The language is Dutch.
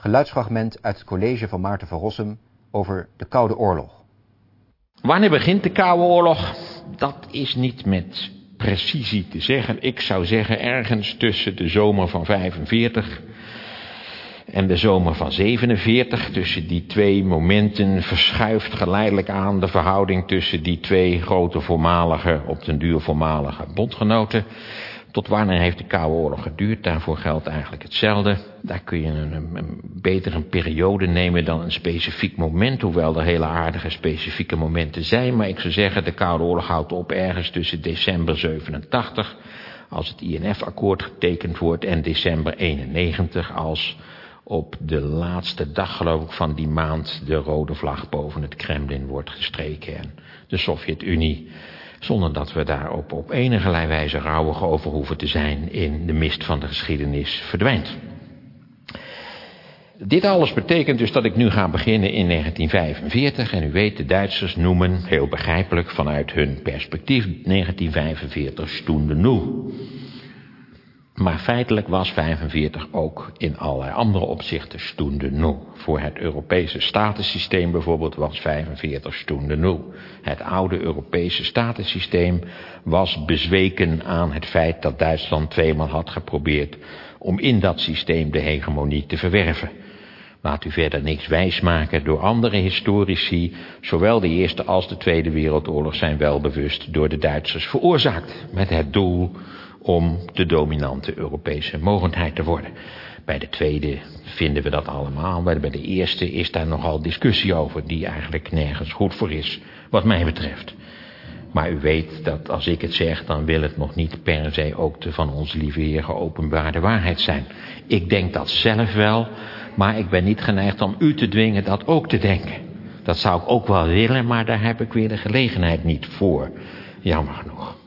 Geluidsfragment uit het college van Maarten van Rossum over de Koude Oorlog. Wanneer begint de Koude Oorlog? Dat is niet met precisie te zeggen. Ik zou zeggen ergens tussen de zomer van 45 en de zomer van 47. Tussen die twee momenten verschuift geleidelijk aan de verhouding tussen die twee grote voormalige, op den duur voormalige bondgenoten. Tot wanneer heeft de Koude Oorlog geduurd? Daarvoor geldt eigenlijk hetzelfde. Daar kun je een, beter een periode nemen dan een specifiek moment, hoewel er hele aardige specifieke momenten zijn. Maar ik zou zeggen, de Koude Oorlog houdt op ergens tussen december 87, als het INF-akkoord getekend wordt, en december 91, als op de laatste dag, geloof ik, van die maand de rode vlag boven het Kremlin wordt gestreken en de Sovjet-Unie zonder dat we daar op, op enige wijze rouwig over hoeven te zijn in de mist van de geschiedenis verdwijnt. Dit alles betekent dus dat ik nu ga beginnen in 1945 en u weet, de Duitsers noemen, heel begrijpelijk vanuit hun perspectief, 1945 Stunde Null. Maar feitelijk was 45 ook in allerlei andere opzichten Stunde Null. Voor het Europese statensysteem bijvoorbeeld was 45 Stunde Null. Het oude Europese statensysteem was bezweken aan het feit dat Duitsland tweemaal had geprobeerd om in dat systeem de hegemonie te verwerven. Laat u verder niks wijsmaken door andere historici. Zowel de Eerste als de Tweede Wereldoorlog zijn wel bewust door de Duitsers veroorzaakt. Met het doel om de dominante Europese mogendheid te worden. Bij de tweede vinden we dat allemaal, maar bij de eerste is daar nogal discussie over... die eigenlijk nergens goed voor is, wat mij betreft. Maar u weet dat als ik het zeg, dan wil het nog niet per se ook de van ons lieve Heer geopenbaarde waarheid zijn. Ik denk dat zelf wel, maar ik ben niet geneigd om u te dwingen dat ook te denken. Dat zou ik ook wel willen, maar daar heb ik weer de gelegenheid niet voor. Jammer genoeg.